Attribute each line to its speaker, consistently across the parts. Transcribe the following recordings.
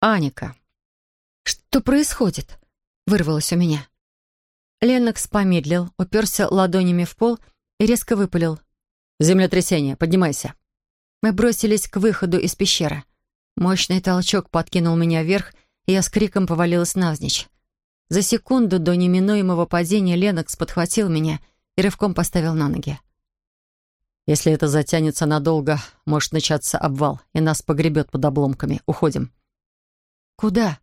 Speaker 1: Аника. «Что происходит?» — вырвалось у меня. Ленокс помедлил, уперся ладонями в пол и резко выпалил. «Землетрясение, поднимайся». Мы бросились к выходу из пещеры. Мощный толчок подкинул меня вверх, и я с криком повалилась навзничь. За секунду до неминуемого падения Ленокс подхватил меня и рывком поставил на ноги. «Если это затянется надолго, может начаться обвал, и нас погребет под обломками. Уходим».
Speaker 2: «Куда?»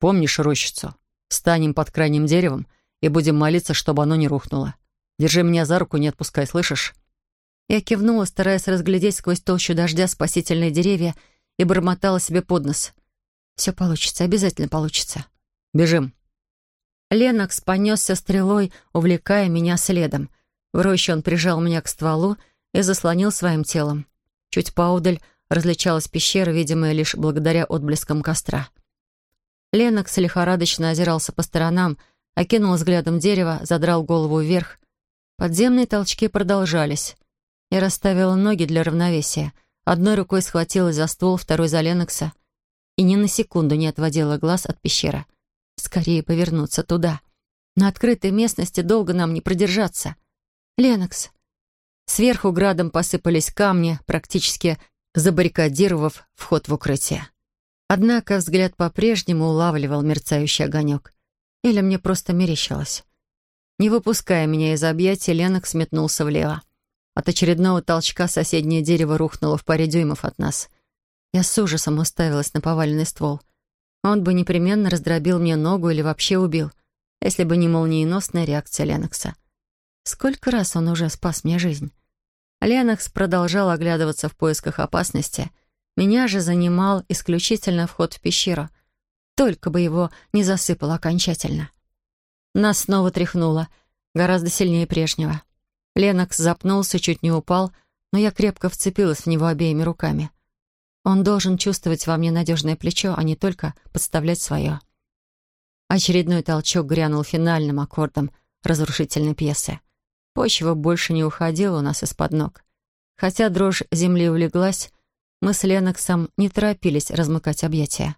Speaker 1: «Помнишь рощицу? Станем под крайним деревом и будем молиться, чтобы оно не рухнуло. Держи меня за руку, не отпускай, слышишь?» Я кивнула, стараясь разглядеть сквозь толщу дождя спасительные деревья, и бормотала себе под нос. «Все получится, обязательно получится».
Speaker 2: «Бежим».
Speaker 1: Ленокс понесся стрелой, увлекая меня следом. В роще он прижал меня к стволу и заслонил своим телом. Чуть поодаль различалась пещера, видимая лишь благодаря отблескам костра. Ленокс лихорадочно озирался по сторонам, окинул взглядом дерево, задрал голову вверх. Подземные толчки продолжались. Я расставила ноги для равновесия. Одной рукой схватилась за ствол, второй за Ленокса. И ни на секунду не отводила глаз от пещеры. Скорее повернуться туда. На открытой местности долго нам не продержаться. Ленокс. Сверху градом посыпались камни, практически забаррикадировав вход в укрытие. Однако взгляд по-прежнему улавливал мерцающий огонек. Или мне просто мерещилось. Не выпуская меня из объятий, Ленокс метнулся влево. От очередного толчка соседнее дерево рухнуло в паре дюймов от нас. Я с ужасом уставилась на поваленный ствол. Он бы непременно раздробил мне ногу или вообще убил, если бы не молниеносная реакция Ленокса. Сколько раз он уже спас мне жизнь? Ленокс продолжал оглядываться в поисках опасности. Меня же занимал исключительно вход в пещеру. Только бы его не засыпало окончательно. Нас снова тряхнуло, гораздо сильнее прежнего. Ленокс запнулся, чуть не упал, но я крепко вцепилась в него обеими руками. Он должен чувствовать во мне надежное плечо, а не только подставлять свое. Очередной толчок грянул финальным аккордом разрушительной пьесы. Почва больше не уходила у нас из-под ног. Хотя дрожь земли улеглась, мы с Леноксом не торопились размыкать объятия.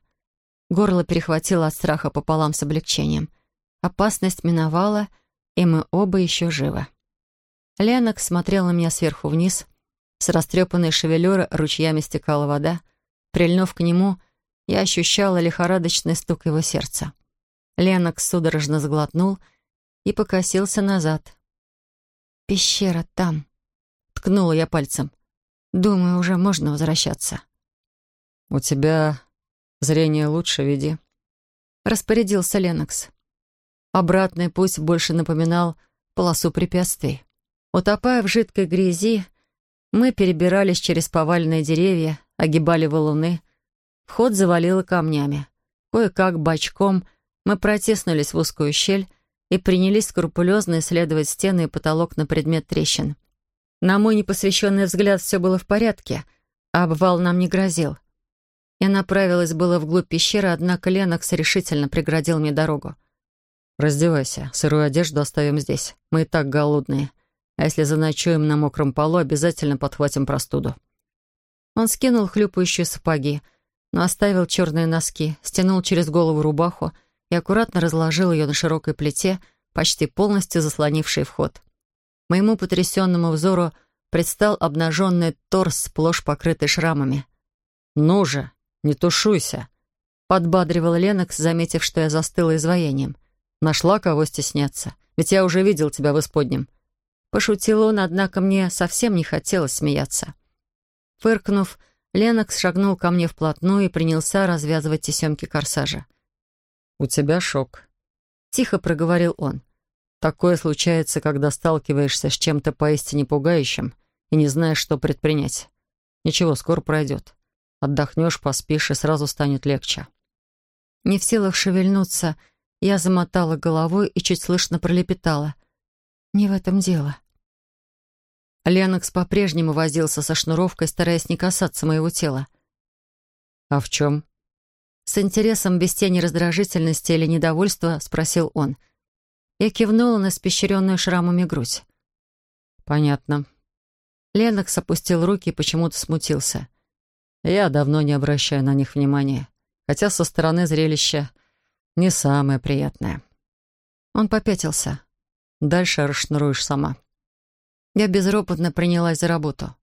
Speaker 1: Горло перехватило от страха пополам с облегчением. Опасность миновала, и мы оба еще живы. Ленок смотрел на меня сверху вниз. С растрепанной шевелюры ручьями стекала вода. Прильнув к нему, я ощущала лихорадочный стук его сердца. Ленок судорожно сглотнул и покосился назад. «Пещера там», — ткнула я пальцем. «Думаю, уже можно возвращаться».
Speaker 2: «У тебя зрение лучше, веди», —
Speaker 1: распорядился Ленокс. Обратный путь больше напоминал полосу препятствий. Утопая в жидкой грязи, мы перебирались через поваленные деревья, огибали валуны. Вход завалило камнями. Кое-как бочком мы протиснулись в узкую щель и принялись скрупулезно исследовать стены и потолок на предмет трещин. На мой непосвященный взгляд все было в порядке, а обвал нам не грозил. Я направилась было вглубь пещеры, однако Ленокс решительно преградил мне дорогу.
Speaker 2: «Раздевайся, сырую одежду оставим здесь. Мы и так голодные. А если заночуем на мокром полу, обязательно подхватим простуду».
Speaker 1: Он скинул хлюпающие сапоги, но оставил черные носки, стянул через голову рубаху и аккуратно разложил ее на широкой плите, почти полностью заслонившей вход. Моему потрясенному взору предстал обнаженный торс, сплошь покрытый шрамами.
Speaker 2: «Ну же, не тушуйся!»
Speaker 1: — подбадривал Ленокс, заметив, что я застыла изваянием.
Speaker 2: «Нашла кого стесняться? Ведь я уже видел тебя в исподнем.
Speaker 1: Пошутил он, однако мне совсем не хотелось смеяться. Фыркнув, Ленокс шагнул ко мне вплотную и принялся развязывать тесемки корсажа.
Speaker 2: «У тебя шок», —
Speaker 1: тихо проговорил он.
Speaker 2: «Такое случается, когда сталкиваешься с чем-то поистине пугающим и не знаешь, что предпринять. Ничего, скоро пройдет. Отдохнешь, поспишь, и сразу станет легче».
Speaker 1: Не в силах шевельнуться, я замотала головой и чуть слышно пролепетала. «Не в этом дело». Ленокс по-прежнему возился со шнуровкой, стараясь не касаться моего тела.
Speaker 2: «А в чем?»
Speaker 1: С интересом, без тени раздражительности или недовольства, спросил он. Я кивнула на спещренную шрамами грудь.
Speaker 2: «Понятно».
Speaker 1: Ленокс опустил руки и почему-то смутился.
Speaker 2: «Я давно не обращаю на них внимания. хотя со стороны зрелища не самое приятное.
Speaker 1: Он попятился.
Speaker 2: Дальше расшнуруешь сама.
Speaker 1: Я безропотно принялась за работу.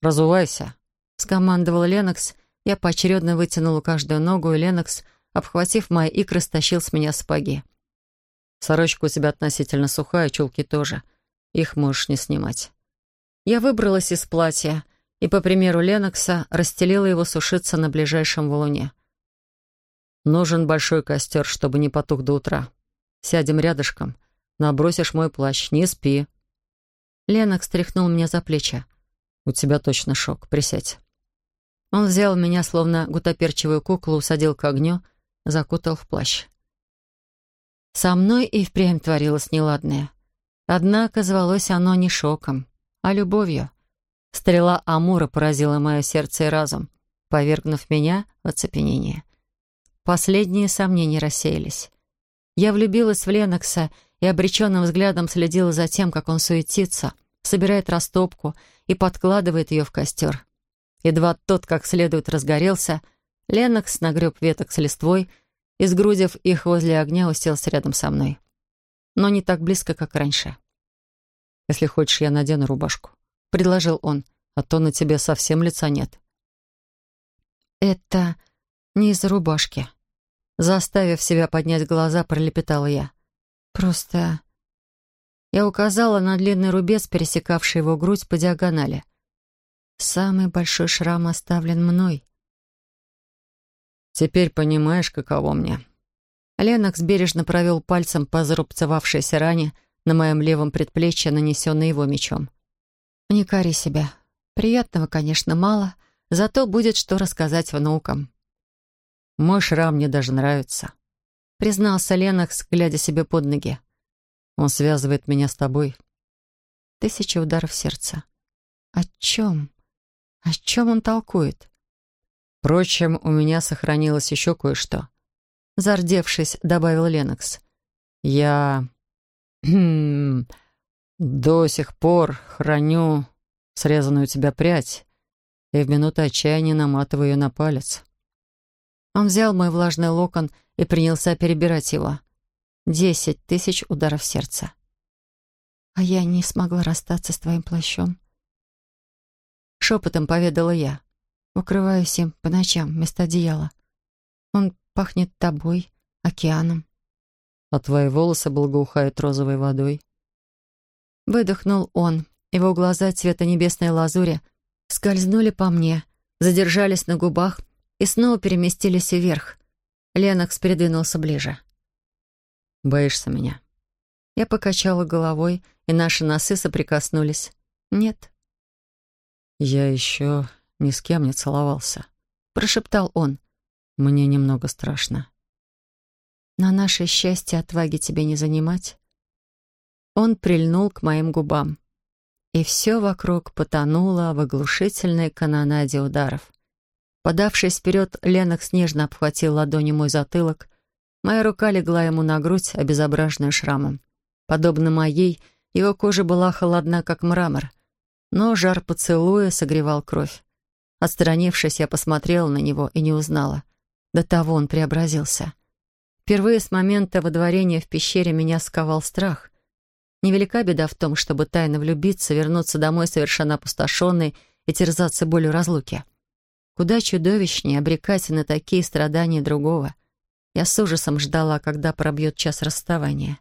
Speaker 2: «Разувайся», —
Speaker 1: скомандовал Ленокс. Я поочередно вытянула каждую ногу, и Ленокс, обхватив мои икры, стащил с меня сапоги.
Speaker 2: «Сорочка у тебя относительно сухая, чулки тоже. Их можешь не снимать».
Speaker 1: Я выбралась из платья и, по примеру Ленокса, расстелила его сушиться на ближайшем валуне.
Speaker 2: «Нужен большой костер, чтобы не потух до утра. Сядем рядышком, набросишь мой плащ, не спи».
Speaker 1: Ленокс тряхнул меня за плечи.
Speaker 2: «У тебя точно шок. Присядь».
Speaker 1: Он взял меня, словно гутоперчивую куклу, усадил к огню, закутал в плащ. Со мной и впрямь творилось неладное. Однако звалось оно не шоком, а любовью. Стрела Амура поразила мое сердце и разум, повергнув меня в оцепенение. Последние сомнения рассеялись. Я влюбилась в Ленокса и обреченным взглядом следила за тем, как он суетится, собирает растопку и подкладывает ее в костер. Едва тот как следует разгорелся, Ленокс нагреб веток с листвой и, сгрудив их возле огня, уселся рядом со мной. Но не так близко, как раньше.
Speaker 2: «Если хочешь, я надену рубашку», — предложил он, «а то на тебе совсем лица нет».
Speaker 1: «Это не из-за рубашки». Заставив себя поднять глаза, пролепетала я. «Просто...» Я указала на длинный рубец, пересекавший его грудь по диагонали. Самый большой шрам оставлен мной.
Speaker 2: Теперь понимаешь, каково мне.
Speaker 1: Ленокс бережно провел пальцем по зарубцевавшейся ране на моем левом предплечье, нанесенной его мечом. Не кори себя. Приятного, конечно, мало, зато будет что рассказать внукам.
Speaker 2: Мой шрам мне даже нравится,
Speaker 1: признался Ленокс, глядя себе под ноги.
Speaker 2: Он связывает меня с тобой.
Speaker 1: Тысяча ударов сердца. О чем? О чем он толкует?
Speaker 2: Впрочем, у меня сохранилось еще кое-что.
Speaker 1: Зардевшись, добавил Ленокс.
Speaker 2: Я... до сих пор храню срезанную у тебя прядь и в минуту отчаяния наматываю ее на палец.
Speaker 1: Он взял мой влажный локон и принялся перебирать его. Десять тысяч ударов сердца. А я не смогла расстаться с твоим плащом. Шепотом поведала я. Укрываюсь им по ночам вместо одеяла. Он пахнет тобой, океаном.
Speaker 2: А твои волосы благоухают розовой водой.
Speaker 1: Выдохнул он. Его глаза цвета небесной лазури скользнули по мне, задержались на губах и снова переместились вверх. Ленокс передвинулся ближе.
Speaker 2: «Боишься меня?»
Speaker 1: Я покачала головой, и наши носы соприкоснулись. «Нет».
Speaker 2: «Я еще ни с кем не целовался», —
Speaker 1: прошептал он.
Speaker 2: «Мне немного страшно».
Speaker 1: «На наше счастье отваги тебе не занимать». Он прильнул к моим губам. И все вокруг потонуло в оглушительной канонаде ударов. Подавшись вперед, Ленок снежно обхватил ладонью мой затылок. Моя рука легла ему на грудь, обезображенную шрамом. Подобно моей, его кожа была холодна, как мрамор. Но жар поцелуя согревал кровь. Отстранившись, я посмотрела на него и не узнала. До того он преобразился. Впервые с момента водворения в пещере меня сковал страх. Невелика беда в том, чтобы тайно влюбиться, вернуться домой совершенно опустошенной и терзаться болью разлуки. Куда чудовищнее обрекать на такие страдания другого. Я с ужасом ждала, когда пробьет час расставания.